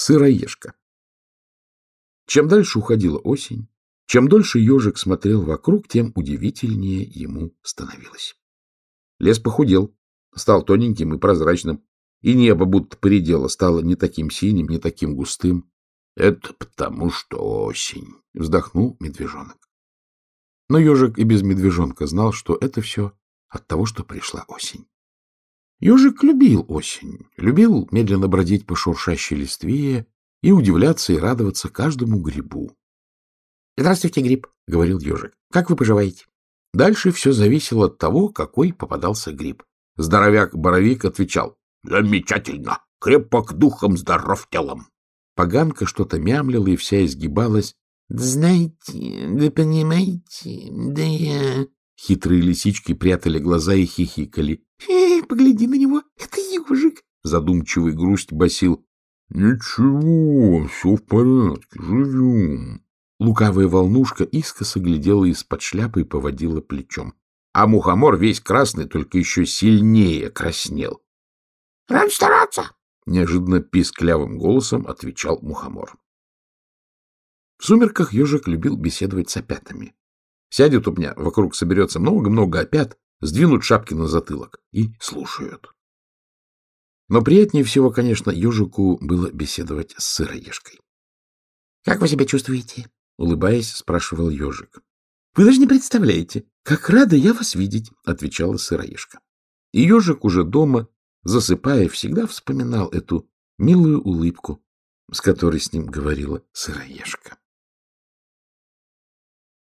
Сыроежка. Чем дальше уходила осень, чем дольше ежик смотрел вокруг, тем удивительнее ему становилось. Лес похудел, стал тоненьким и прозрачным, и небо будто поредело, стало не таким синим, не таким густым. — Это потому, что осень, — вздохнул медвежонок. Но ежик и без медвежонка знал, что это все от того, что пришла осень. Ежик любил осень, любил медленно бродить по шуршащей листве и удивляться и радоваться каждому грибу. — Здравствуйте, гриб, — говорил ежик. — Как вы поживаете? Дальше все зависело от того, какой попадался гриб. Здоровяк-боровик отвечал. — Замечательно! Крепок духом, здоров телом. Поганка что-то мямлила и вся изгибалась. — Знаете, вы понимаете, да я... Хитрые лисички прятали глаза и хихикали. — погляди на него, это ежик! Задумчивый грусть басил. — Ничего, все в порядке, живем. Лукавая волнушка искоса глядела из-под шляпы и поводила плечом. А мухомор весь красный, только еще сильнее краснел. — Рад стараться! — неожиданно писклявым голосом отвечал мухомор. В сумерках ежик любил беседовать с опятами. Сядет у меня, вокруг соберется много-много опят, сдвинут шапки на затылок и слушают. Но приятнее всего, конечно, ежику было беседовать с сыроежкой. — Как вы себя чувствуете? — улыбаясь, спрашивал ежик. — Вы даже не представляете, как рада я вас видеть, — отвечала сыроежка. И ежик уже дома, засыпая, всегда вспоминал эту милую улыбку, с которой с ним говорила сыроежка.